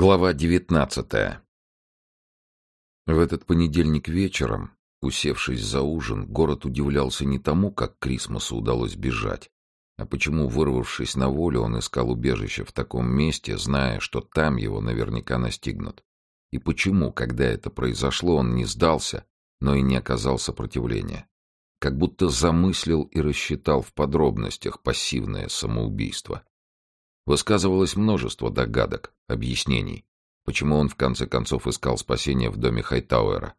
Глава девятнадцатая В этот понедельник вечером, усевшись за ужин, город удивлялся не тому, как Крисмосу удалось бежать, а почему, вырвавшись на волю, он искал убежище в таком месте, зная, что там его наверняка настигнут. И почему, когда это произошло, он не сдался, но и не оказал сопротивления. Как будто замыслил и рассчитал в подробностях пассивное самоубийство. Высказывалось множество догадок, объяснений, почему он в конце концов искал спасения в доме Хайтауэра.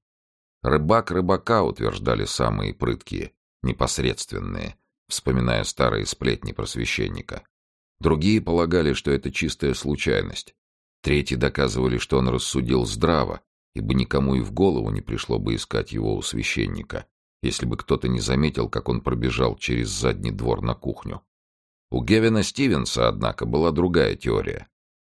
Рыбак рыбака, утверждали самые прыткие, непосредственные, вспоминая старые сплетни просвещенника. Другие полагали, что это чистая случайность. Третьи доказывали, что он рассудил здраво, ибо никому и в голову не пришло бы искать его у священника, если бы кто-то не заметил, как он пробежал через задний двор на кухню. У Гевина Стивенса, однако, была другая теория.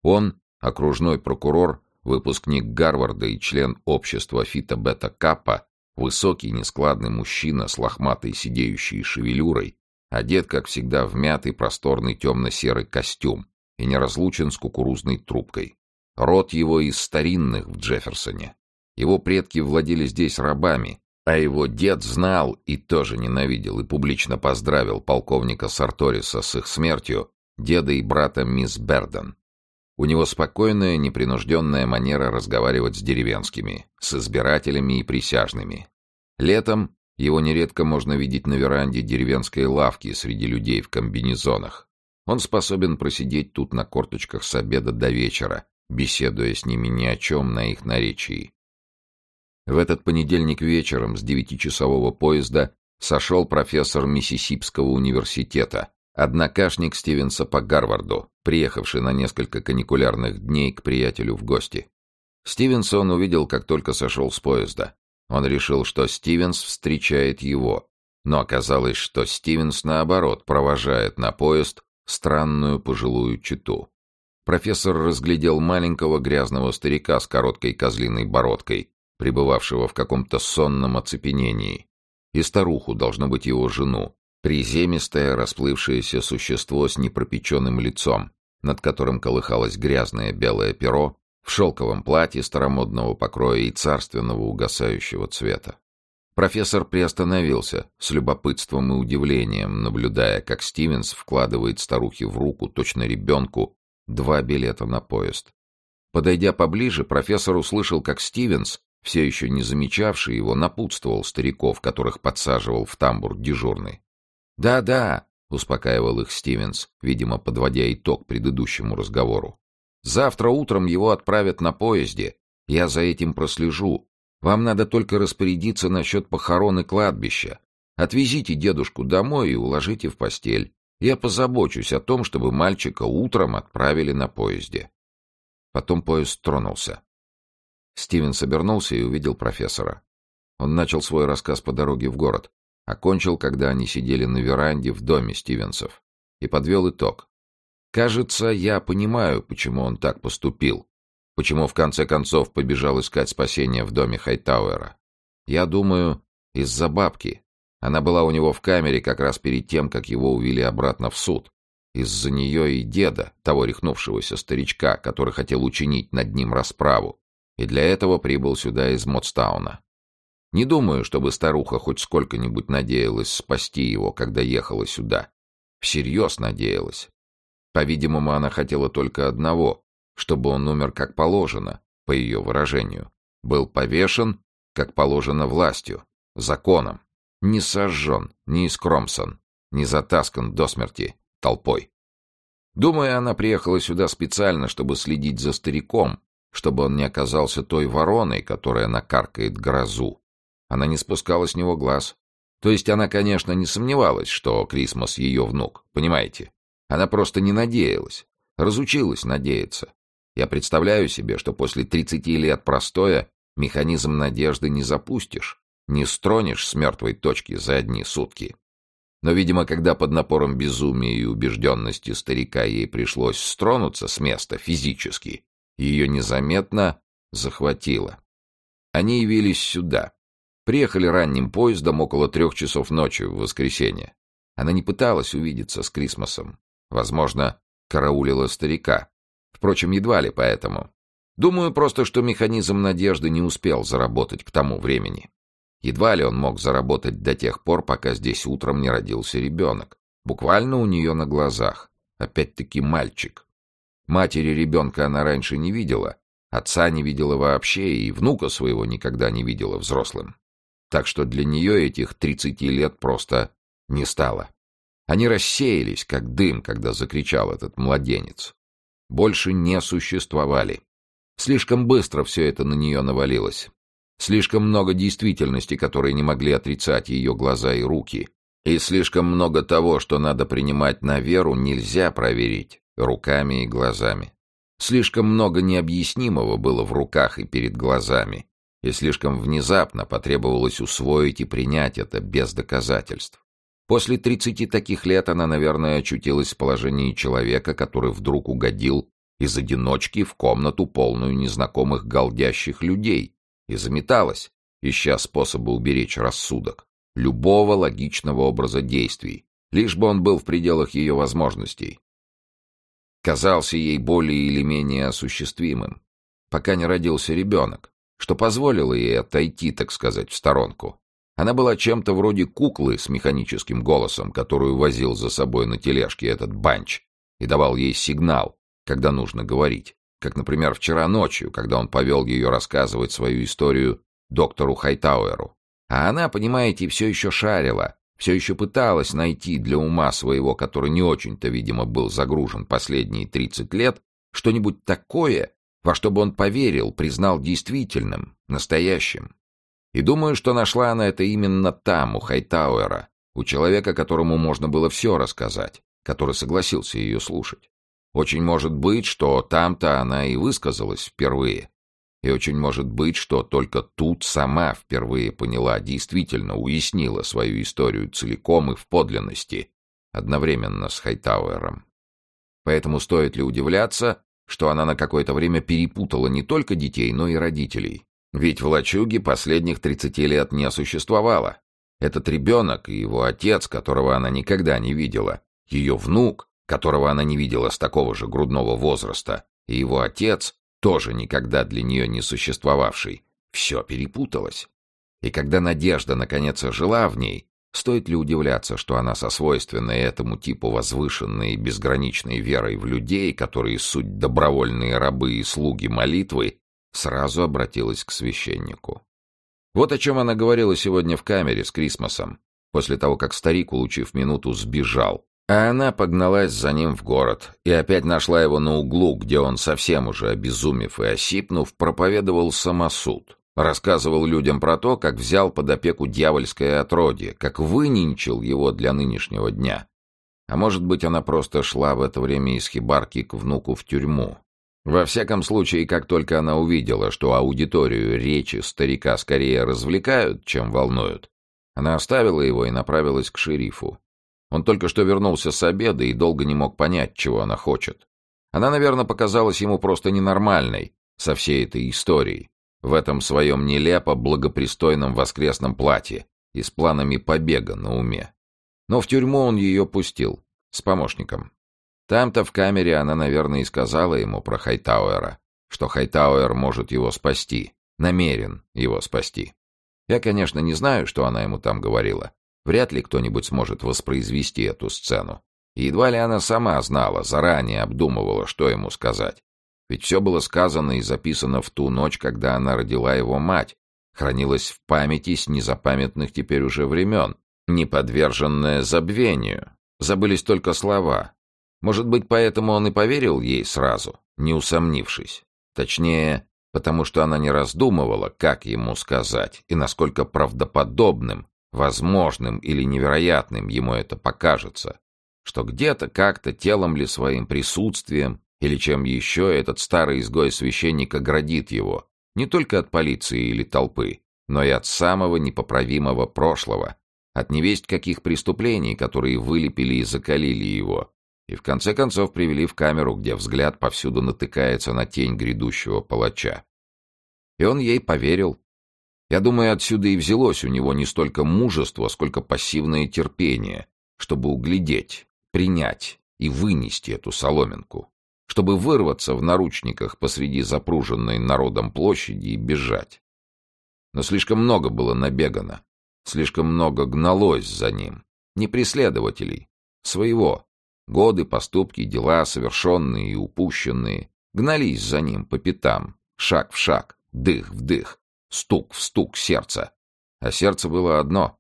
Он, окружной прокурор, выпускник Гарварда и член общества Фита Бета Каппа, высокий нескладный мужчина с лохматой сидеющей шевелюрой, одет, как всегда, в мятый просторный темно-серый костюм и неразлучен с кукурузной трубкой. Род его из старинных в Джефферсоне. Его предки владели здесь рабами, а его дед знал и тоже ненавидел и публично поздравил полковника Сарториса с их смертью, деда и брата мисс Берден. У него спокойная, непринужденная манера разговаривать с деревенскими, с избирателями и присяжными. Летом его нередко можно видеть на веранде деревенской лавки среди людей в комбинезонах. Он способен просидеть тут на корточках с обеда до вечера, беседуя с ними ни о чем на их наречии. В этот понедельник вечером с девятичасового поезда сошел профессор Миссисипского университета, однокашник Стивенса по Гарварду, приехавший на несколько каникулярных дней к приятелю в гости. Стивенса он увидел, как только сошел с поезда. Он решил, что Стивенс встречает его, но оказалось, что Стивенс, наоборот, провожает на поезд странную пожилую читу. Профессор разглядел маленького грязного старика с короткой козлиной бородкой, пребывавшего в каком-то сонном оцепенении, и старуху, должно быть его жену, приземистое расплывшееся существо с непропеченным лицом, над которым колыхалось грязное белое перо, в шелковом платье старомодного покроя и царственного угасающего цвета. Профессор приостановился, с любопытством и удивлением, наблюдая, как Стивенс вкладывает старухе в руку, точно ребенку, два билета на поезд. Подойдя поближе, профессор услышал, как Стивенс все еще не замечавший его, напутствовал стариков, которых подсаживал в тамбур дежурный. «Да-да», — успокаивал их Стивенс, видимо, подводя итог предыдущему разговору. «Завтра утром его отправят на поезде. Я за этим прослежу. Вам надо только распорядиться насчет похорон и кладбища. Отвезите дедушку домой и уложите в постель. Я позабочусь о том, чтобы мальчика утром отправили на поезде». Потом поезд тронулся. Стивен обернулся и увидел профессора. Он начал свой рассказ по дороге в город, окончил, когда они сидели на веранде в доме Стивенсов, и подвел итог. «Кажется, я понимаю, почему он так поступил, почему в конце концов побежал искать спасения в доме Хайтауэра. Я думаю, из-за бабки. Она была у него в камере как раз перед тем, как его увели обратно в суд. Из-за нее и деда, того рехнувшегося старичка, который хотел учинить над ним расправу и для этого прибыл сюда из Моцтауна. Не думаю, чтобы старуха хоть сколько-нибудь надеялась спасти его, когда ехала сюда. Всерьез надеялась. По-видимому, она хотела только одного, чтобы он умер как положено, по ее выражению. Был повешен, как положено властью, законом. Не сожжен, не искромсан, не затаскан до смерти толпой. Думаю, она приехала сюда специально, чтобы следить за стариком, чтобы он не оказался той вороной, которая накаркает грозу. Она не спускала с него глаз. То есть она, конечно, не сомневалась, что Крисмос ее внук, понимаете? Она просто не надеялась, разучилась надеяться. Я представляю себе, что после 30 лет простоя механизм надежды не запустишь, не стронешь с мертвой точки за одни сутки. Но, видимо, когда под напором безумия и убежденности старика ей пришлось стронуться с места физически, ее незаметно захватило. Они явились сюда. Приехали ранним поездом около трех часов ночи в воскресенье. Она не пыталась увидеться с Крисмосом. Возможно, караулила старика. Впрочем, едва ли поэтому. Думаю просто, что механизм надежды не успел заработать к тому времени. Едва ли он мог заработать до тех пор, пока здесь утром не родился ребенок. Буквально у нее на глазах. Опять-таки мальчик. Матери ребенка она раньше не видела, отца не видела вообще и внука своего никогда не видела взрослым. Так что для нее этих тридцати лет просто не стало. Они рассеялись, как дым, когда закричал этот младенец. Больше не существовали. Слишком быстро все это на нее навалилось. Слишком много действительности, которые не могли отрицать ее глаза и руки. И слишком много того, что надо принимать на веру, нельзя проверить руками и глазами. Слишком много необъяснимого было в руках и перед глазами, и слишком внезапно потребовалось усвоить и принять это без доказательств. После тридцати таких лет она, наверное, очутилась в положении человека, который вдруг угодил из одиночки в комнату, полную незнакомых голдящих людей, и заметалась, ища способы уберечь рассудок, любого логичного образа действий, лишь бы он был в пределах ее возможностей. Казался ей более или менее осуществимым, пока не родился ребенок, что позволило ей отойти, так сказать, в сторонку. Она была чем-то вроде куклы с механическим голосом, которую возил за собой на тележке этот банч, и давал ей сигнал, когда нужно говорить. Как, например, вчера ночью, когда он повел ее рассказывать свою историю доктору Хайтауэру. А она, понимаете, все еще шарила, все еще пыталась найти для ума своего, который не очень-то, видимо, был загружен последние тридцать лет, что-нибудь такое, во что бы он поверил, признал действительным, настоящим. И думаю, что нашла она это именно там, у Хайтауэра, у человека, которому можно было все рассказать, который согласился ее слушать. Очень может быть, что там-то она и высказалась впервые. И очень может быть, что только тут сама впервые поняла, действительно уяснила свою историю целиком и в подлинности, одновременно с Хайтауэром. Поэтому стоит ли удивляться, что она на какое-то время перепутала не только детей, но и родителей? Ведь в лачуге последних тридцати лет не существовало. Этот ребенок и его отец, которого она никогда не видела, ее внук, которого она не видела с такого же грудного возраста, и его отец, тоже никогда для нее не существовавший, все перепуталось. И когда надежда наконец ожила в ней, стоит ли удивляться, что она со свойственной этому типу возвышенной и безграничной верой в людей, которые суть добровольные рабы и слуги молитвы, сразу обратилась к священнику. Вот о чем она говорила сегодня в камере с Крисмосом, после того, как старик, улучив минуту, сбежал, а она погналась за ним в город и опять нашла его на углу, где он, совсем уже обезумев и осипнув, проповедовал самосуд. Рассказывал людям про то, как взял под опеку дьявольское отродье, как выненчил его для нынешнего дня. А может быть, она просто шла в это время из хибарки к внуку в тюрьму. Во всяком случае, как только она увидела, что аудиторию речи старика скорее развлекают, чем волнуют, она оставила его и направилась к шерифу. Он только что вернулся с обеда и долго не мог понять, чего она хочет. Она, наверное, показалась ему просто ненормальной со всей этой историей, в этом своем нелепо благопристойном воскресном платье и с планами побега на уме. Но в тюрьму он ее пустил, с помощником. Там-то в камере она, наверное, и сказала ему про Хайтауэра, что Хайтауэр может его спасти, намерен его спасти. Я, конечно, не знаю, что она ему там говорила, Вряд ли кто-нибудь сможет воспроизвести эту сцену. Едва ли она сама знала, заранее обдумывала, что ему сказать. Ведь все было сказано и записано в ту ночь, когда она родила его мать, хранилось в памяти с незапамятных теперь уже времен, не подверженное забвению. Забылись только слова. Может быть, поэтому он и поверил ей сразу, не усомнившись. Точнее, потому что она не раздумывала, как ему сказать и насколько правдоподобным возможным или невероятным ему это покажется, что где-то как-то телом ли своим присутствием или чем еще этот старый изгой священник оградит его, не только от полиции или толпы, но и от самого непоправимого прошлого, от невесть каких преступлений, которые вылепили и закалили его, и в конце концов привели в камеру, где взгляд повсюду натыкается на тень грядущего палача. И он ей поверил, я думаю, отсюда и взялось у него не столько мужество, сколько пассивное терпение, чтобы углядеть, принять и вынести эту соломинку. Чтобы вырваться в наручниках посреди запруженной народом площади и бежать. Но слишком много было набегано, слишком много гналось за ним, не преследователей, своего. Годы, поступки, дела, совершенные и упущенные, гнались за ним по пятам, шаг в шаг, дых в дых, стук в стук сердца. А сердце было одно.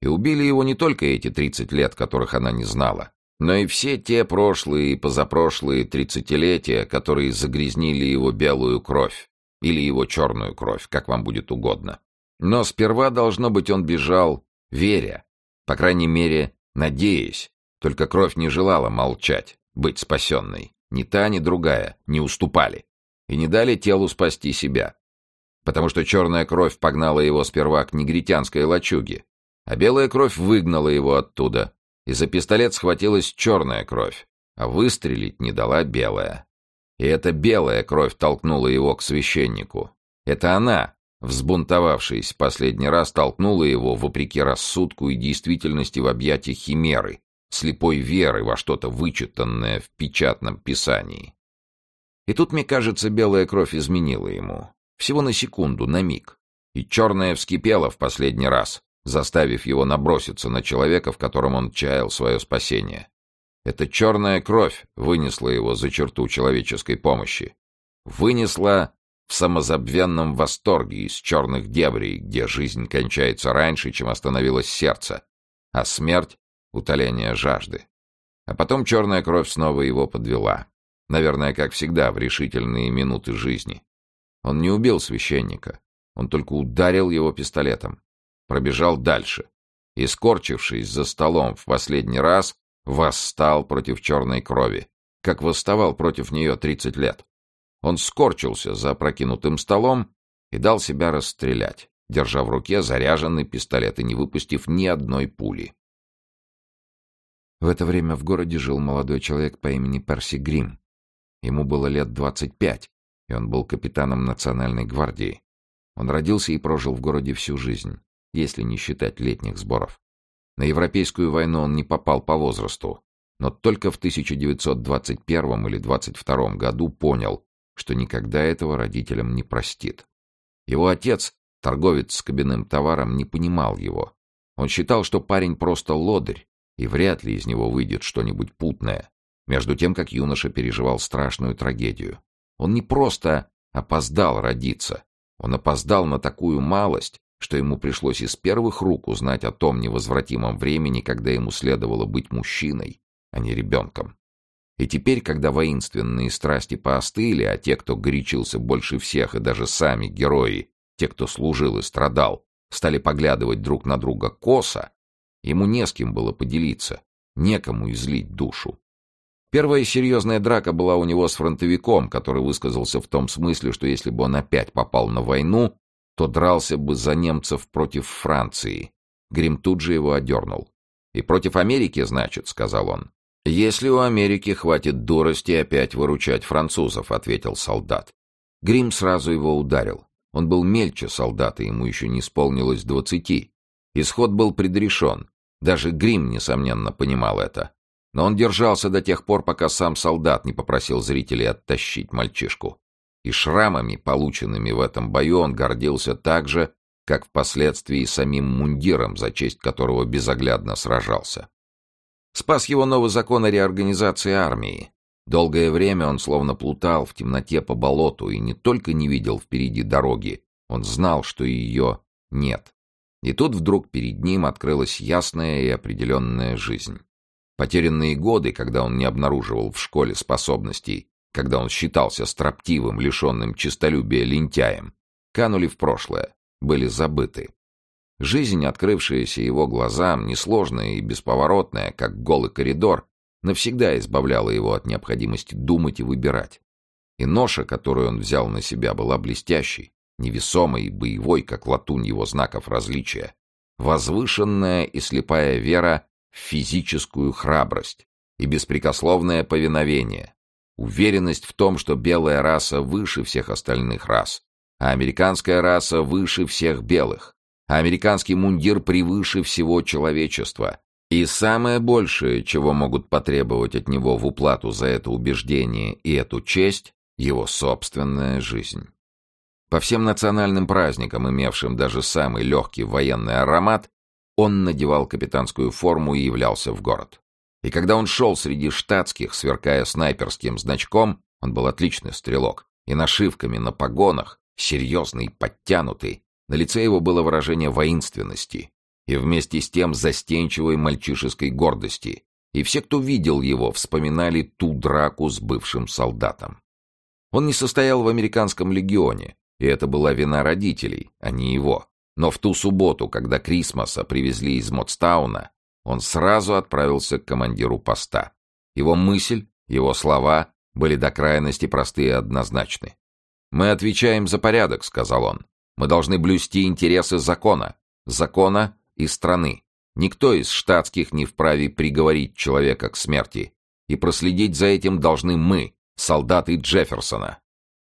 И убили его не только эти тридцать лет, которых она не знала, но и все те прошлые и позапрошлые тридцатилетия, которые загрязнили его белую кровь или его черную кровь, как вам будет угодно. Но сперва, должно быть, он бежал, веря, по крайней мере, надеясь, только кровь не желала молчать, быть спасенной. Ни та, ни другая не уступали и не дали телу спасти себя. Потому что черная кровь погнала его сперва к негритянской лачуге, а белая кровь выгнала его оттуда, и за пистолет схватилась черная кровь, а выстрелить не дала белая. И эта белая кровь толкнула его к священнику. Это она, взбунтовавшись последний раз, толкнула его, вопреки рассудку и действительности, в объятия химеры, слепой веры во что-то вычитанное в печатном писании. И тут, мне кажется, белая кровь изменила ему. Всего на секунду, на миг. И черная вскипела в последний раз, заставив его наброситься на человека, в котором он чаял свое спасение. Эта черная кровь вынесла его за черту человеческой помощи. Вынесла в самозабвенном восторге из черных дебрей, где жизнь кончается раньше, чем остановилось сердце, а смерть — утоление жажды. А потом черная кровь снова его подвела. Наверное, как всегда, в решительные минуты жизни. Он не убил священника. Он только ударил его пистолетом. Пробежал дальше. И, скорчившись за столом в последний раз, восстал против черной крови, как восставал против нее тридцать лет. Он скорчился за опрокинутым столом и дал себя расстрелять, держа в руке заряженный пистолет и не выпустив ни одной пули. В это время в городе жил молодой человек по имени Перси Грим. Ему было лет двадцать пять, и он был капитаном национальной гвардии. Он родился и прожил в городе всю жизнь, если не считать летних сборов. На Европейскую войну он не попал по возрасту, но только в 1921 или 22 году понял, что никогда этого родителям не простит. Его отец, торговец с кабинным товаром, не понимал его. Он считал, что парень просто лодырь, и вряд ли из него выйдет что-нибудь путное, между тем, как юноша переживал страшную трагедию. Он не просто опоздал родиться, он опоздал на такую малость, что ему пришлось из первых рук узнать о том невозвратимом времени, когда ему следовало быть мужчиной, а не ребенком. И теперь, когда воинственные страсти поостыли, а те, кто горячился больше всех, и даже сами герои, те, кто служил и страдал, стали поглядывать друг на друга косо, ему не с кем было поделиться, некому излить душу. Первая серьезная драка была у него с фронтовиком, который высказался в том смысле, что если бы он опять попал на войну, то дрался бы за немцев против Франции. Грим тут же его одернул. «И против Америки, значит», — сказал он. «Если у Америки хватит дурости опять выручать французов», — ответил солдат. Грим сразу его ударил. Он был мельче солдата, ему еще не исполнилось двадцати. Исход был предрешен. Даже Грим, несомненно, понимал это. Но он держался до тех пор, пока сам солдат не попросил зрителей оттащить мальчишку. И шрамами, полученными в этом бою, он гордился так же, как впоследствии самим мундиром, за честь которого безоглядно сражался. Спас его новый закон о реорганизации армии. Долгое время он словно плутал в темноте по болоту и не только не видел впереди дороги, он знал, что ее нет. И тут вдруг перед ним открылась ясная и определенная жизнь. Потерянные годы, когда он не обнаруживал в школе способностей, когда он считался строптивым, лишенным честолюбия лентяем, канули в прошлое, были забыты. Жизнь, открывшаяся его глазам, несложная и бесповоротная, как голый коридор, навсегда избавляла его от необходимости думать и выбирать. И ноша, которую он взял на себя, была блестящей, невесомой и боевой, как латунь его знаков различия, возвышенная и слепая вера в физическую храбрость и беспрекословное повиновение, уверенность в том, что белая раса выше всех остальных рас, а американская раса выше всех белых, а американский мундир превыше всего человечества, И самое большее, чего могут потребовать от него в уплату за это убеждение и эту честь, его собственная жизнь. По всем национальным праздникам, имевшим даже самый легкий военный аромат, он надевал капитанскую форму и являлся в город. И когда он шел среди штатских, сверкая снайперским значком, он был отличный стрелок, и нашивками на погонах, серьезный, подтянутый, на лице его было выражение воинственности и вместе с тем застенчивой мальчишеской гордости, и все, кто видел его, вспоминали ту драку с бывшим солдатом. Он не состоял в американском легионе, и это была вина родителей, а не его. Но в ту субботу, когда Крисмоса привезли из Мотстауна, он сразу отправился к командиру поста. Его мысль, его слова были до крайности простые и однозначны. «Мы отвечаем за порядок», — сказал он. «Мы должны блюсти интересы закона. Закона и страны. Никто из штатских не вправе приговорить человека к смерти. И проследить за этим должны мы, солдаты Джефферсона.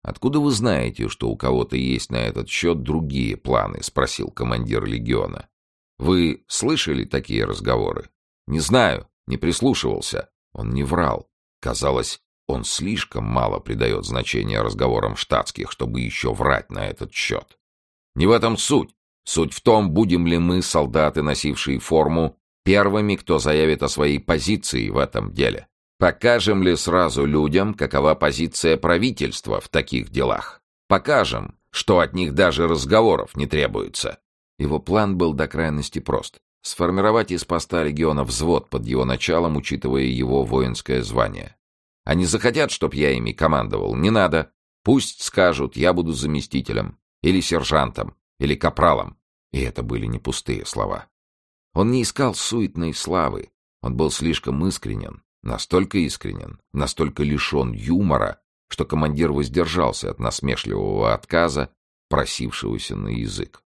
«Откуда вы знаете, что у кого-то есть на этот счет другие планы?» — спросил командир легиона. «Вы слышали такие разговоры?» «Не знаю, не прислушивался». Он не врал. Казалось, он слишком мало придает значения разговорам штатских, чтобы еще врать на этот счет. Не в этом суть. Суть в том, будем ли мы, солдаты, носившие форму, первыми, кто заявит о своей позиции в этом деле. Покажем ли сразу людям, какова позиция правительства в таких делах? Покажем, что от них даже разговоров не требуется. Его план был до крайности прост. Сформировать из поста легиона взвод под его началом, учитывая его воинское звание. Они захотят, чтоб я ими командовал, не надо. Пусть скажут, я буду заместителем, или сержантом, или капралом. И это были не пустые слова. Он не искал суетной славы, он был слишком искренен, Настолько искренен, настолько лишен юмора, что командир воздержался от насмешливого отказа, просившегося на язык.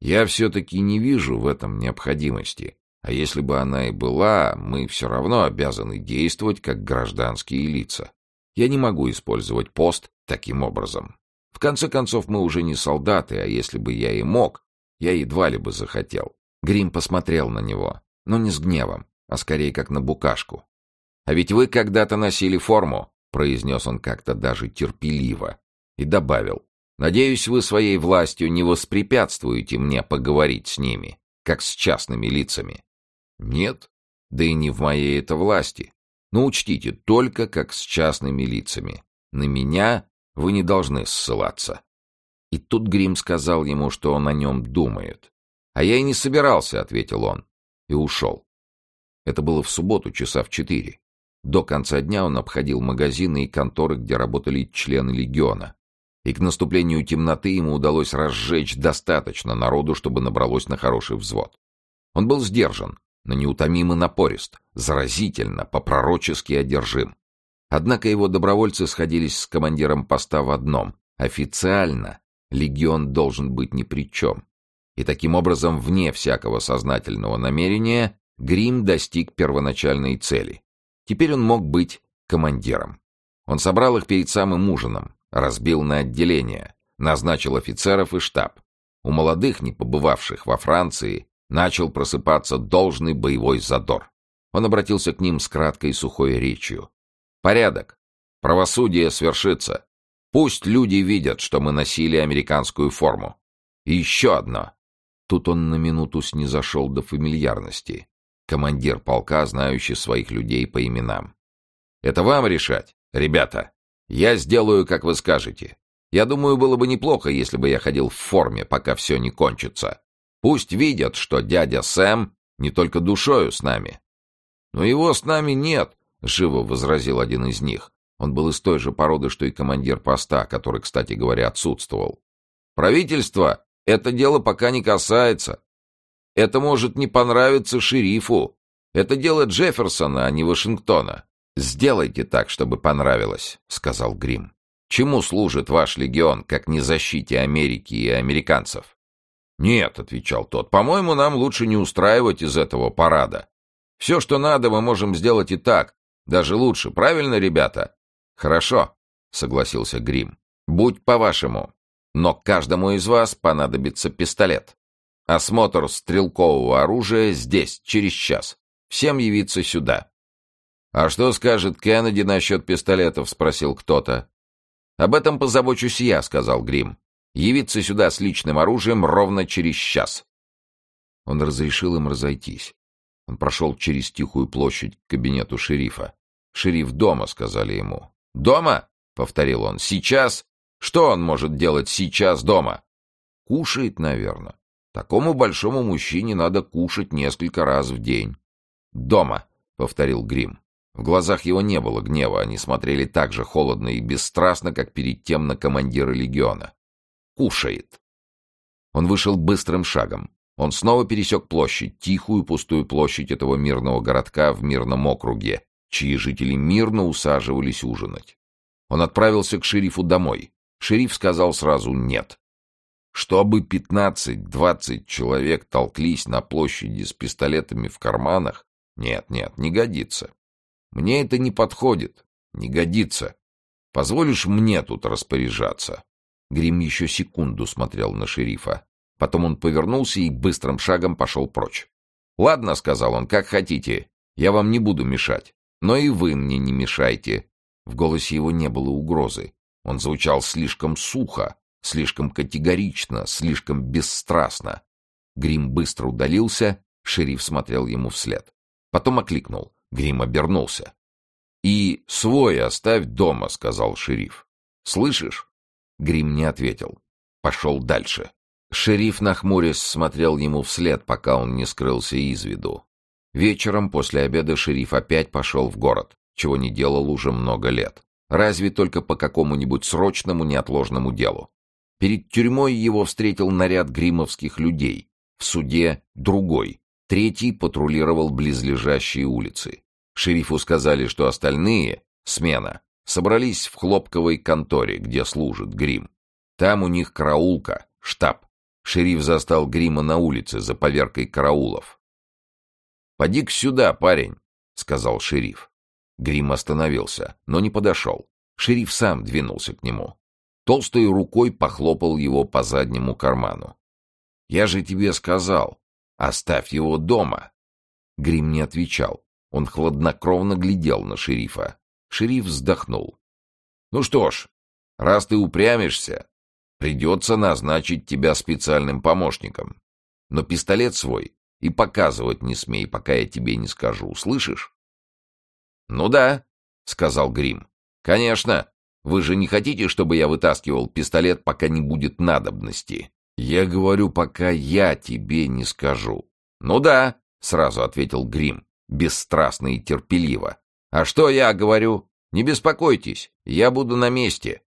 Я все-таки не вижу в этом необходимости, а если бы она и была, мы все равно обязаны действовать как гражданские лица. Я не могу использовать пост таким образом. В конце концов, мы уже не солдаты, а если бы я и мог, я едва ли бы захотел. Грим посмотрел на него, но не с гневом а скорее как на букашку. «А ведь вы когда-то носили форму», — произнес он как-то даже терпеливо, и добавил, «Надеюсь, вы своей властью не воспрепятствуете мне поговорить с ними, как с частными лицами». «Нет, да и не в моей это власти. Но учтите, только как с частными лицами. На меня вы не должны ссылаться». И тут Грим сказал ему, что он о нем думает. «А я и не собирался», — ответил он, и ушел. Это было в субботу, часа в четыре. До конца дня он обходил магазины и конторы, где работали члены легиона. И к наступлению темноты ему удалось разжечь достаточно народу, чтобы набралось на хороший взвод. Он был сдержан, но неутомимо напорист, заразительно, по-пророчески одержим. Однако его добровольцы сходились с командиром поста в одном. Официально легион должен быть ни при чем. И таким образом, вне всякого сознательного намерения, Грим достиг первоначальной цели. Теперь он мог быть командиром. Он собрал их перед самым ужином, разбил на отделения, назначил офицеров и штаб. У молодых, не побывавших во Франции, начал просыпаться должный боевой задор. Он обратился к ним с краткой сухой речью. «Порядок. Правосудие свершится. Пусть люди видят, что мы носили американскую форму. И еще одно». Тут он на минуту снизошел до фамильярности командир полка, знающий своих людей по именам. «Это вам решать, ребята. Я сделаю, как вы скажете. Я думаю, было бы неплохо, если бы я ходил в форме, пока все не кончится. Пусть видят, что дядя Сэм не только душою с нами». «Но его с нами нет», — живо возразил один из них. Он был из той же породы, что и командир поста, который, кстати говоря, отсутствовал. «Правительство это дело пока не касается. Это может не понравиться шерифу. Это дело Джефферсона, а не Вашингтона. Сделайте так, чтобы понравилось, сказал Грим. Чему служит ваш легион, как не защите Америки и американцев? Нет, отвечал тот. По-моему, нам лучше не устраивать из этого парада. Все, что надо, мы можем сделать и так, даже лучше. Правильно, ребята? Хорошо, согласился Грим. Будь по-вашему. Но каждому из вас понадобится пистолет. Осмотр стрелкового оружия здесь, через час. Всем явиться сюда. «А что скажет Кеннеди насчет пистолетов?» — спросил кто-то. «Об этом позабочусь я», — сказал Грим. «Явиться сюда с личным оружием ровно через час». Он разрешил им разойтись. Он прошел через тихую площадь к кабинету шерифа. «Шериф дома», — сказали ему. «Дома?» — повторил он. «Сейчас? Что он может делать сейчас дома?» «Кушает, наверное. Такому большому мужчине надо кушать несколько раз в день». «Дома», — повторил Грим. В глазах его не было гнева, они смотрели так же холодно и бесстрастно, как перед тем на командира легиона. «Кушает». Он вышел быстрым шагом. Он снова пересек площадь, тихую пустую площадь этого мирного городка в мирном округе, чьи жители мирно усаживались ужинать. Он отправился к шерифу домой. Шериф сказал сразу «нет». Чтобы пятнадцать-двадцать человек толклись на площади с пистолетами в карманах, нет, нет, не годится. Мне это не подходит, не годится. Позволишь мне тут распоряжаться?» Грим еще секунду смотрел на шерифа. Потом он повернулся и быстрым шагом пошел прочь. «Ладно», — сказал он, — «как хотите. Я вам не буду мешать. Но и вы мне не мешайте». В голосе его не было угрозы. Он звучал слишком сухо, слишком категорично, слишком бесстрастно. Грим быстро удалился, шериф смотрел ему вслед. Потом окликнул. Грим обернулся. «И свой оставь дома», — сказал шериф. «Слышишь?» Грим не ответил. Пошел дальше. Шериф, нахмурясь, смотрел ему вслед, пока он не скрылся из виду. Вечером после обеда шериф опять пошел в город, чего не делал уже много лет. Разве только по какому-нибудь срочному неотложному делу. Перед тюрьмой его встретил наряд гримовских людей. В суде другой, Третий патрулировал близлежащие улицы. Шерифу сказали, что остальные, смена, собрались в хлопковой конторе, где служит Грим. Там у них караулка, штаб. Шериф застал Грима на улице за поверкой караулов. «Поди-ка сюда, парень», — сказал шериф. Грим остановился, но не подошел. Шериф сам двинулся к нему. Толстой рукой похлопал его по заднему карману. «Я же тебе сказал, Оставь его дома. Грим не отвечал. Он хладнокровно глядел на шерифа. Шериф вздохнул. Ну что ж, раз ты упрямишься, придется назначить тебя специальным помощником. Но пистолет свой и показывать не смей, пока я тебе не скажу, слышишь? Ну да, сказал Грим. Конечно. Вы же не хотите, чтобы я вытаскивал пистолет, пока не будет надобности? Я говорю, пока я тебе не скажу. Ну да, сразу ответил Грим, бесстрастно и терпеливо. А что я говорю? Не беспокойтесь, я буду на месте.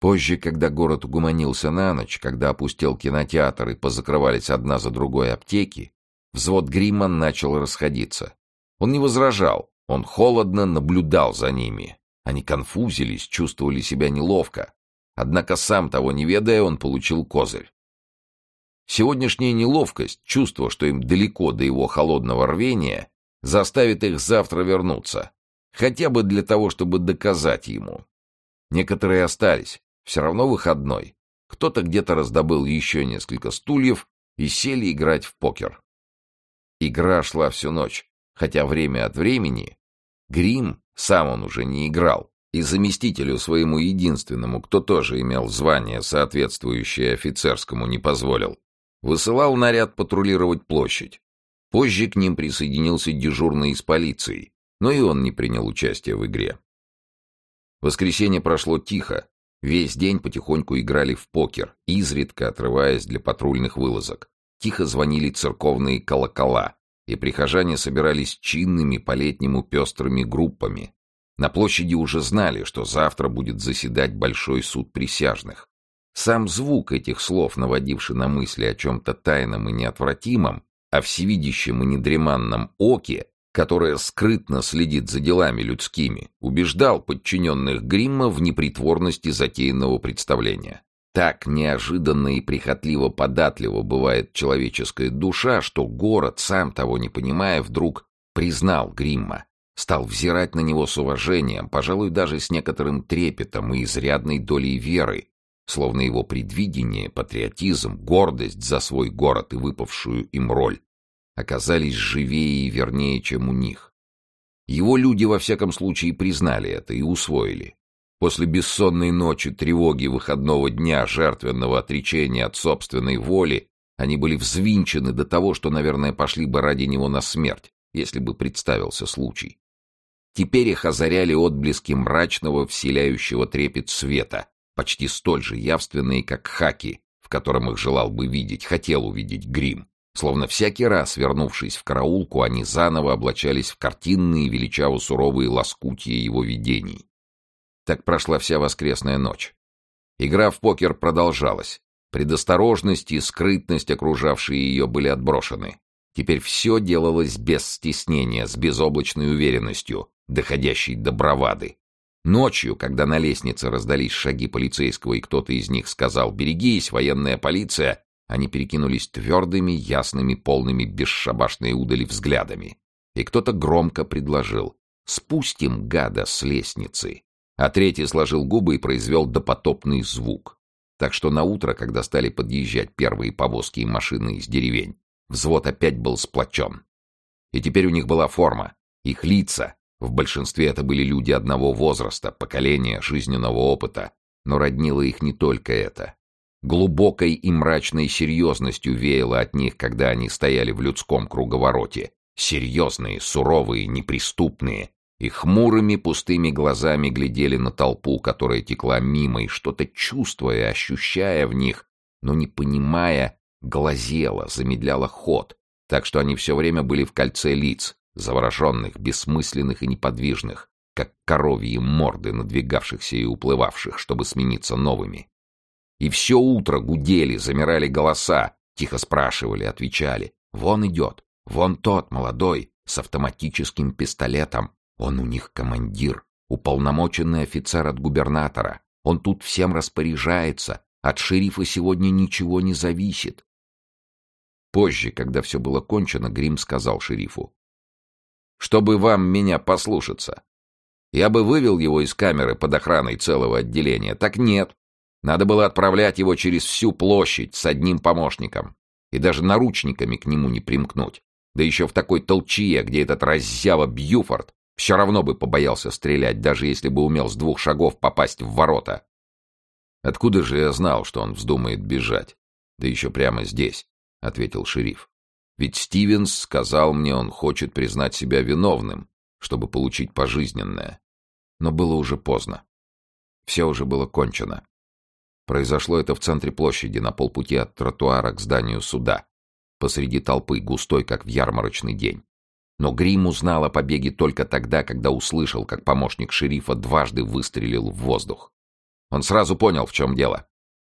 Позже, когда город угуманился на ночь, когда опустел кинотеатр и позакрывались одна за другой аптеки, взвод Грима начал расходиться. Он не возражал, он холодно наблюдал за ними. Они конфузились, чувствовали себя неловко. Однако сам того не ведая, он получил козырь. Сегодняшняя неловкость, чувство, что им далеко до его холодного рвения, заставит их завтра вернуться. Хотя бы для того, чтобы доказать ему. Некоторые остались, все равно выходной. Кто-то где-то раздобыл еще несколько стульев и сели играть в покер. Игра шла всю ночь, хотя время от времени Грим, сам он уже не играл, и заместителю своему единственному, кто тоже имел звание, соответствующее офицерскому, не позволил, высылал наряд патрулировать площадь. Позже к ним присоединился дежурный из полиции, но и он не принял участия в игре. Воскресенье прошло тихо. Весь день потихоньку играли в покер, изредка отрываясь для патрульных вылазок. Тихо звонили церковные колокола, и прихожане собирались чинными по-летнему пестрыми группами, на площади уже знали, что завтра будет заседать большой суд присяжных. Сам звук этих слов, наводивший на мысли о чем-то тайном и неотвратимом, о всевидящем и недреманном оке, которое скрытно следит за делами людскими, убеждал подчиненных Гримма в непритворности затеянного представления. Так неожиданно и прихотливо податливо бывает человеческая душа, что город, сам того не понимая, вдруг признал Гримма стал взирать на него с уважением, пожалуй, даже с некоторым трепетом и изрядной долей веры, словно его предвидение, патриотизм, гордость за свой город и выпавшую им роль оказались живее и вернее, чем у них. Его люди во всяком случае признали это и усвоили. После бессонной ночи, тревоги выходного дня, жертвенного отречения от собственной воли, они были взвинчены до того, что, наверное, пошли бы ради него на смерть, если бы представился случай. Теперь их озаряли отблески мрачного, вселяющего трепет света, почти столь же явственные, как хаки, в котором их желал бы видеть, хотел увидеть грим. Словно всякий раз, вернувшись в караулку, они заново облачались в картинные, величаво-суровые лоскутия его видений. Так прошла вся воскресная ночь. Игра в покер продолжалась. Предосторожность и скрытность, окружавшие ее, были отброшены. Теперь все делалось без стеснения, с безоблачной уверенностью, доходящей до бравады. Ночью, когда на лестнице раздались шаги полицейского, и кто-то из них сказал «Берегись, военная полиция!», они перекинулись твердыми, ясными, полными бесшабашной удали взглядами. И кто-то громко предложил «Спустим гада с лестницы!», а третий сложил губы и произвел допотопный звук. Так что на утро, когда стали подъезжать первые повозки и машины из деревень, взвод опять был сплочен. И теперь у них была форма, их лица, в большинстве это были люди одного возраста, поколения, жизненного опыта, но роднило их не только это. Глубокой и мрачной серьезностью веяло от них, когда они стояли в людском круговороте. Серьезные, суровые, неприступные. И хмурыми пустыми глазами глядели на толпу, которая текла мимо, и что-то чувствуя, ощущая в них, но не понимая, глазела, замедляла ход, так что они все время были в кольце лиц, завороженных, бессмысленных и неподвижных, как коровьи морды надвигавшихся и уплывавших, чтобы смениться новыми. И все утро гудели, замирали голоса, тихо спрашивали, отвечали. «Вон идет, вон тот, молодой, с автоматическим пистолетом. Он у них командир, уполномоченный офицер от губернатора. Он тут всем распоряжается, от шерифа сегодня ничего не зависит». Позже, когда все было кончено, Грим сказал шерифу чтобы вам меня послушаться. Я бы вывел его из камеры под охраной целого отделения. Так нет. Надо было отправлять его через всю площадь с одним помощником. И даже наручниками к нему не примкнуть. Да еще в такой толчье, где этот раззява Бьюфорд все равно бы побоялся стрелять, даже если бы умел с двух шагов попасть в ворота. Откуда же я знал, что он вздумает бежать? Да еще прямо здесь, — ответил шериф. Ведь Стивенс сказал мне, он хочет признать себя виновным, чтобы получить пожизненное. Но было уже поздно. Все уже было кончено. Произошло это в центре площади, на полпути от тротуара к зданию суда, посреди толпы, густой, как в ярмарочный день. Но Грим узнал о побеге только тогда, когда услышал, как помощник шерифа дважды выстрелил в воздух. Он сразу понял, в чем дело,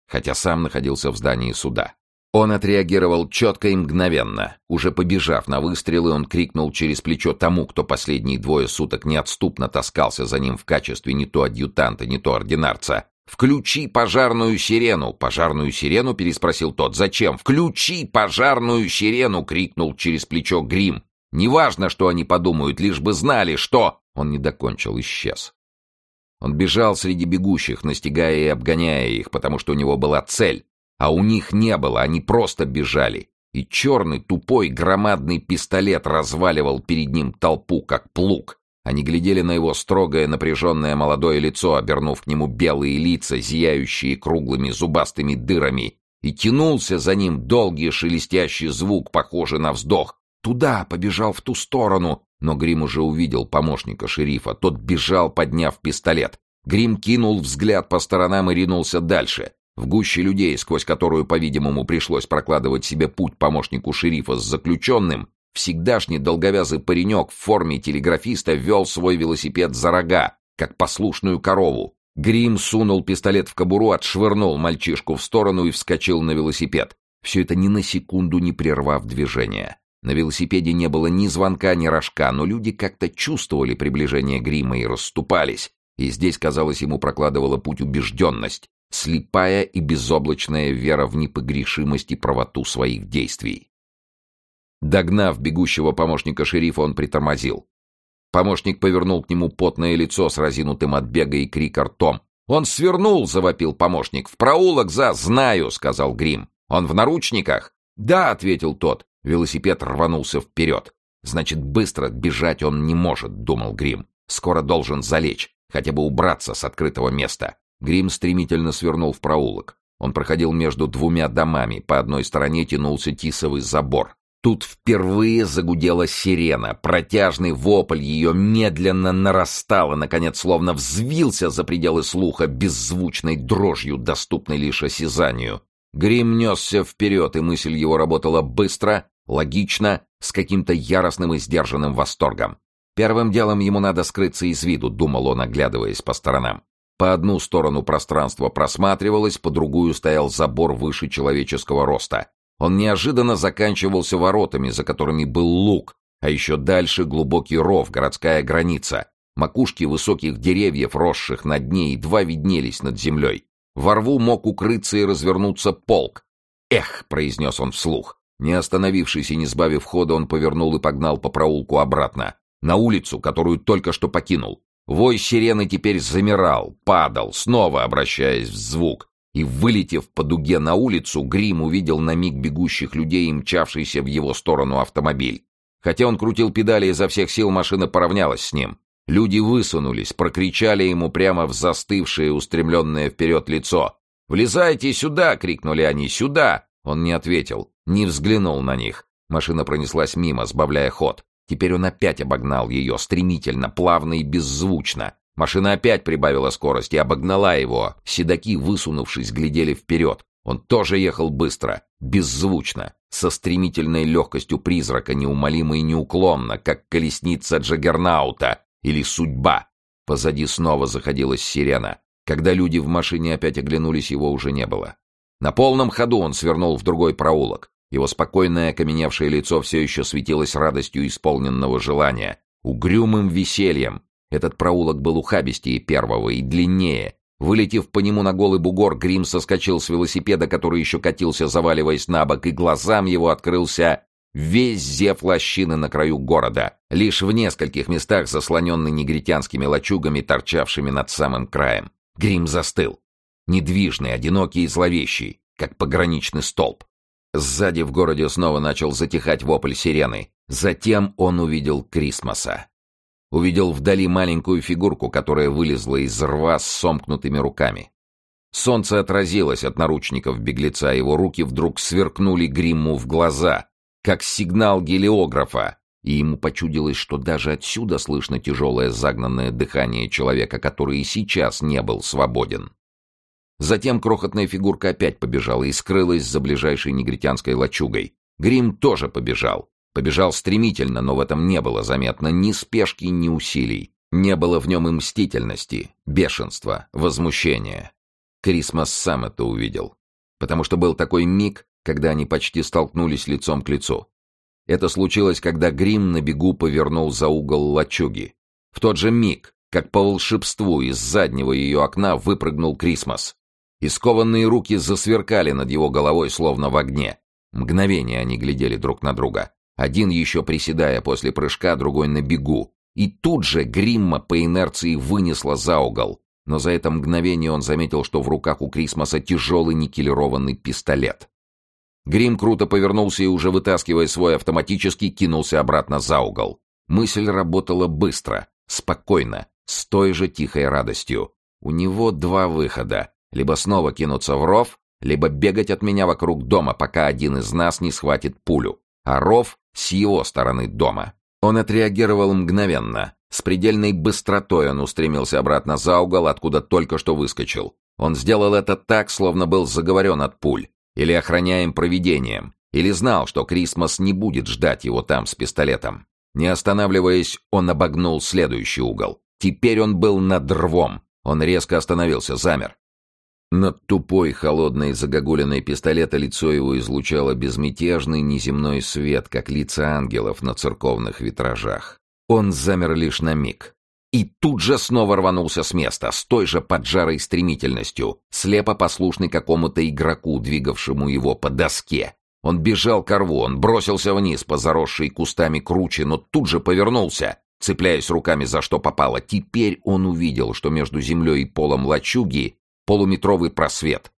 хотя сам находился в здании суда. Он отреагировал четко и мгновенно. Уже побежав на выстрелы, он крикнул через плечо тому, кто последние двое суток неотступно таскался за ним в качестве не то адъютанта, не то ординарца. «Включи пожарную сирену!» «Пожарную сирену?» — переспросил тот. «Зачем?» «Включи пожарную сирену!» — крикнул через плечо Грим. «Неважно, что они подумают, лишь бы знали, что...» Он не докончил, исчез. Он бежал среди бегущих, настигая и обгоняя их, потому что у него была цель а у них не было, они просто бежали. И черный, тупой, громадный пистолет разваливал перед ним толпу, как плуг. Они глядели на его строгое, напряженное молодое лицо, обернув к нему белые лица, зияющие круглыми зубастыми дырами. И тянулся за ним долгий шелестящий звук, похожий на вздох. Туда, побежал в ту сторону. Но Грим уже увидел помощника шерифа. Тот бежал, подняв пистолет. Грим кинул взгляд по сторонам и ринулся дальше. В гуще людей, сквозь которую, по-видимому, пришлось прокладывать себе путь помощнику шерифа с заключенным, всегдашний долговязый паренек в форме телеграфиста вел свой велосипед за рога, как послушную корову. Грим сунул пистолет в кобуру, отшвырнул мальчишку в сторону и вскочил на велосипед. Все это ни на секунду не прервав движение. На велосипеде не было ни звонка, ни рожка, но люди как-то чувствовали приближение Грима и расступались. И здесь, казалось, ему прокладывала путь убежденность слепая и безоблачная вера в непогрешимость и правоту своих действий. Догнав бегущего помощника шерифа, он притормозил. Помощник повернул к нему потное лицо с разинутым от бега и крика ртом. «Он свернул!» — завопил помощник. «В проулок за...» «Знаю!» — сказал Грим. «Он в наручниках?» «Да!» — ответил тот. Велосипед рванулся вперед. «Значит, быстро бежать он не может», — думал Грим. «Скоро должен залечь, хотя бы убраться с открытого места». Грим стремительно свернул в проулок. Он проходил между двумя домами. По одной стороне тянулся тисовый забор. Тут впервые загудела сирена. Протяжный вопль ее медленно нарастал и, наконец, словно взвился за пределы слуха беззвучной дрожью, доступной лишь осязанию. Грим несся вперед, и мысль его работала быстро, логично, с каким-то яростным и сдержанным восторгом. Первым делом ему надо скрыться из виду, думал он, оглядываясь по сторонам. По одну сторону пространство просматривалось, по другую стоял забор выше человеческого роста. Он неожиданно заканчивался воротами, за которыми был луг, а еще дальше глубокий ров, городская граница. Макушки высоких деревьев, росших над ней, едва виднелись над землей. Во рву мог укрыться и развернуться полк. «Эх!» — произнес он вслух. Не остановившись и не сбавив хода, он повернул и погнал по проулку обратно. На улицу, которую только что покинул. Вой сирены теперь замирал, падал, снова обращаясь в звук. И, вылетев по дуге на улицу, Грим увидел на миг бегущих людей и мчавшийся в его сторону автомобиль. Хотя он крутил педали изо всех сил, машина поравнялась с ним. Люди высунулись, прокричали ему прямо в застывшее, устремленное вперед лицо. «Влезайте сюда!» — крикнули они. «Сюда!» Он не ответил, не взглянул на них. Машина пронеслась мимо, сбавляя ход. Теперь он опять обогнал ее, стремительно, плавно и беззвучно. Машина опять прибавила скорость и обогнала его. Седаки, высунувшись, глядели вперед. Он тоже ехал быстро, беззвучно, со стремительной легкостью призрака, неумолимо и неуклонно, как колесница Джаггернаута или судьба. Позади снова заходилась сирена. Когда люди в машине опять оглянулись, его уже не было. На полном ходу он свернул в другой проулок. Его спокойное окаменевшее лицо все еще светилось радостью исполненного желания, угрюмым весельем. Этот проулок был ухабистее первого и длиннее. Вылетев по нему на голый бугор, Грим соскочил с велосипеда, который еще катился, заваливаясь на бок, и глазам его открылся весь зев лощины на краю города, лишь в нескольких местах заслоненный негритянскими лачугами, торчавшими над самым краем. Грим застыл, недвижный, одинокий и зловещий, как пограничный столб. Сзади в городе снова начал затихать вопль сирены. Затем он увидел Крисмоса. Увидел вдали маленькую фигурку, которая вылезла из рва с сомкнутыми руками. Солнце отразилось от наручников беглеца, его руки вдруг сверкнули гримму в глаза, как сигнал гелиографа, и ему почудилось, что даже отсюда слышно тяжелое загнанное дыхание человека, который и сейчас не был свободен. Затем крохотная фигурка опять побежала и скрылась за ближайшей негритянской лачугой. Грим тоже побежал. Побежал стремительно, но в этом не было заметно ни спешки, ни усилий. Не было в нем и мстительности, бешенства, возмущения. Крисмас сам это увидел. Потому что был такой миг, когда они почти столкнулись лицом к лицу. Это случилось, когда Грим на бегу повернул за угол лачуги. В тот же миг, как по волшебству из заднего ее окна выпрыгнул Крисмас. И скованные руки засверкали над его головой, словно в огне. Мгновение они глядели друг на друга. Один еще приседая после прыжка, другой на бегу. И тут же Гримма по инерции вынесла за угол. Но за это мгновение он заметил, что в руках у Крисмоса тяжелый никелированный пистолет. Грим круто повернулся и, уже вытаскивая свой автоматический, кинулся обратно за угол. Мысль работала быстро, спокойно, с той же тихой радостью. У него два выхода. Либо снова кинуться в ров, либо бегать от меня вокруг дома, пока один из нас не схватит пулю. А ров с его стороны дома. Он отреагировал мгновенно. С предельной быстротой он устремился обратно за угол, откуда только что выскочил. Он сделал это так, словно был заговорен от пуль, или охраняем провидением, или знал, что Крисмас не будет ждать его там с пистолетом. Не останавливаясь, он обогнул следующий угол. Теперь он был над рвом. Он резко остановился, замер. Над тупой, холодной, загогулиной пистолета лицо его излучало безмятежный неземной свет, как лица ангелов на церковных витражах. Он замер лишь на миг. И тут же снова рванулся с места, с той же поджарой стремительностью, слепо послушный какому-то игроку, двигавшему его по доске. Он бежал к рву, он бросился вниз по заросшей кустами круче, но тут же повернулся цепляясь руками за что попало. Теперь он увидел, что между землей и полом лачуги полуметровый просвет.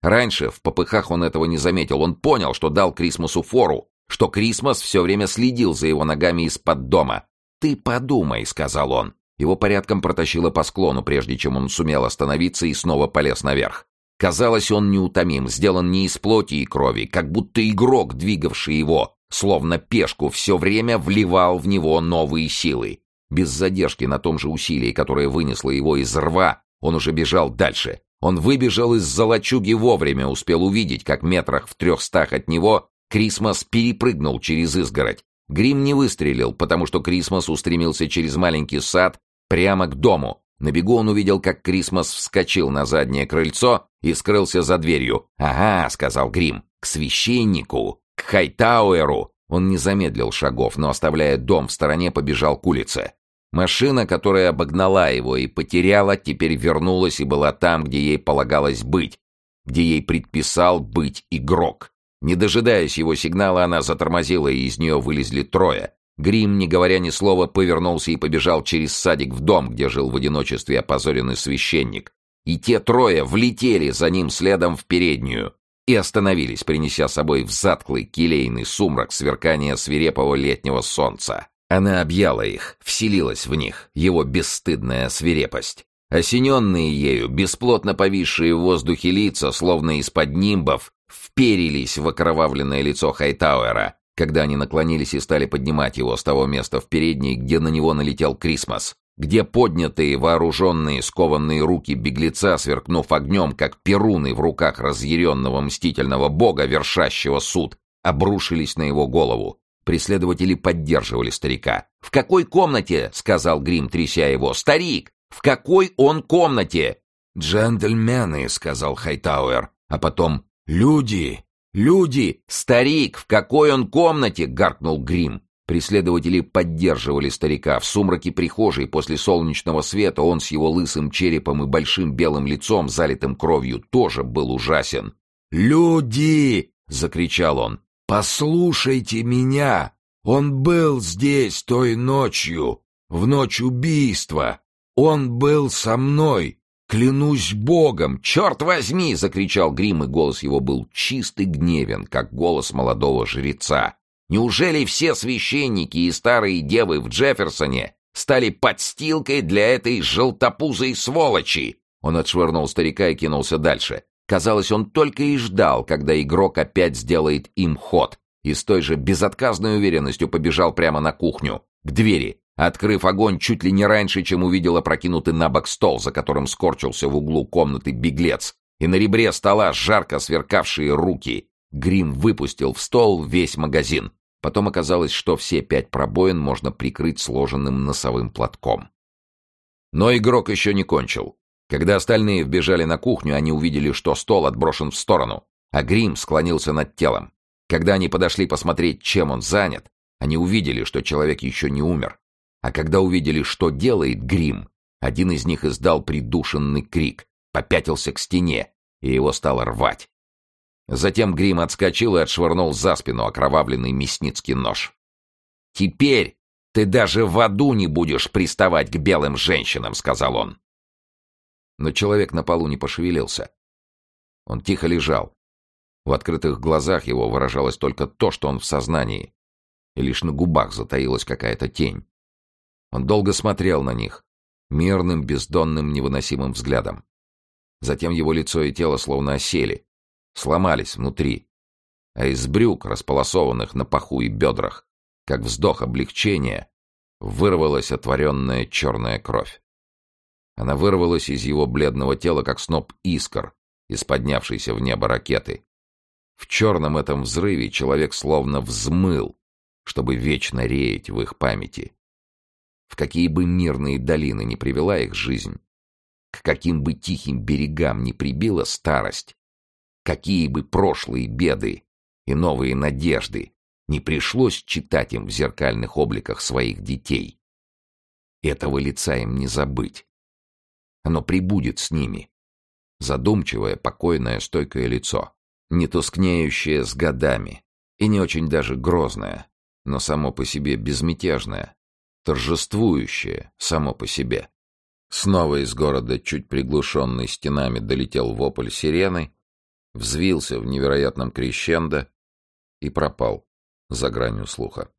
Раньше в попыхах он этого не заметил. Он понял, что дал Крисмусу фору, что Крисмас все время следил за его ногами из-под дома. «Ты подумай», — сказал он. Его порядком протащило по склону, прежде чем он сумел остановиться и снова полез наверх. Казалось, он неутомим, сделан не из плоти и крови, как будто игрок, двигавший его, словно пешку, все время вливал в него новые силы. Без задержки на том же усилии, которое вынесло его из рва, он уже бежал дальше. Он выбежал из золочуги вовремя, успел увидеть, как метрах в трехстах от него Крисмас перепрыгнул через изгородь. Грим не выстрелил, потому что Крисмас устремился через маленький сад прямо к дому. На бегу он увидел, как Крисмас вскочил на заднее крыльцо и скрылся за дверью. «Ага», — сказал Грим, — «к священнику, к Хайтауэру». Он не замедлил шагов, но, оставляя дом в стороне, побежал к улице. Машина, которая обогнала его и потеряла, теперь вернулась и была там, где ей полагалось быть, где ей предписал быть игрок. Не дожидаясь его сигнала, она затормозила, и из нее вылезли трое. Грим, не говоря ни слова, повернулся и побежал через садик в дом, где жил в одиночестве опозоренный священник. И те трое влетели за ним следом в переднюю и остановились, принеся с собой в затклый келейный сумрак сверкания свирепого летнего солнца. Она объяла их, вселилась в них, его бесстыдная свирепость. Осененные ею, бесплотно повисшие в воздухе лица, словно из-под нимбов, вперились в окровавленное лицо Хайтауэра, когда они наклонились и стали поднимать его с того места в передней, где на него налетел Крисмас, где поднятые, вооруженные, скованные руки беглеца, сверкнув огнем, как перуны в руках разъяренного мстительного бога, вершащего суд, обрушились на его голову. Преследователи поддерживали старика. «В какой комнате?» — сказал Грим, тряся его. «Старик! В какой он комнате?» «Джентльмены», — сказал Хайтауэр, а потом «Люди! Люди! Старик! В какой он комнате?» — гаркнул Грим. Преследователи поддерживали старика. В сумраке прихожей после солнечного света он с его лысым черепом и большим белым лицом, залитым кровью, тоже был ужасен. «Люди!» — закричал он. «Послушайте меня! Он был здесь той ночью, в ночь убийства. Он был со мной. «Клянусь богом! Черт возьми!» — закричал Грим, и голос его был чист и гневен, как голос молодого жреца. «Неужели все священники и старые девы в Джефферсоне стали подстилкой для этой желтопузой сволочи?» Он отшвырнул старика и кинулся дальше. Казалось, он только и ждал, когда игрок опять сделает им ход, и с той же безотказной уверенностью побежал прямо на кухню, к двери, открыв огонь чуть ли не раньше, чем увидел опрокинутый на бок стол, за которым скорчился в углу комнаты беглец, и на ребре стола жарко сверкавшие руки. Грим выпустил в стол весь магазин. Потом оказалось, что все пять пробоин можно прикрыть сложенным носовым платком. Но игрок еще не кончил. Когда остальные вбежали на кухню, они увидели, что стол отброшен в сторону, а Грим склонился над телом. Когда они подошли посмотреть, чем он занят, они увидели, что человек еще не умер. А когда увидели, что делает грим, один из них издал придушенный крик, попятился к стене, и его стало рвать. Затем грим отскочил и отшвырнул за спину окровавленный мясницкий нож. «Теперь ты даже в аду не будешь приставать к белым женщинам», — сказал он. Но человек на полу не пошевелился. Он тихо лежал. В открытых глазах его выражалось только то, что он в сознании, и лишь на губах затаилась какая-то тень. Он долго смотрел на них, мирным, бездонным, невыносимым взглядом. Затем его лицо и тело словно осели, сломались внутри, а из брюк, располосованных на паху и бедрах, как вздох облегчения, вырвалась отворенная черная кровь. Она вырвалась из его бледного тела, как сноп искр из поднявшейся в небо ракеты. В черном этом взрыве человек словно взмыл, чтобы вечно реять в их памяти в какие бы мирные долины не привела их жизнь, к каким бы тихим берегам не прибила старость, какие бы прошлые беды и новые надежды не пришлось читать им в зеркальных обликах своих детей. Этого лица им не забыть. Оно прибудет с ними. Задумчивое, покойное, стойкое лицо, не тускнеющее с годами и не очень даже грозное, но само по себе безмятежное, торжествующее само по себе. Снова из города, чуть приглушенный стенами, долетел вопль сирены, взвился в невероятном крещендо и пропал за гранью слуха.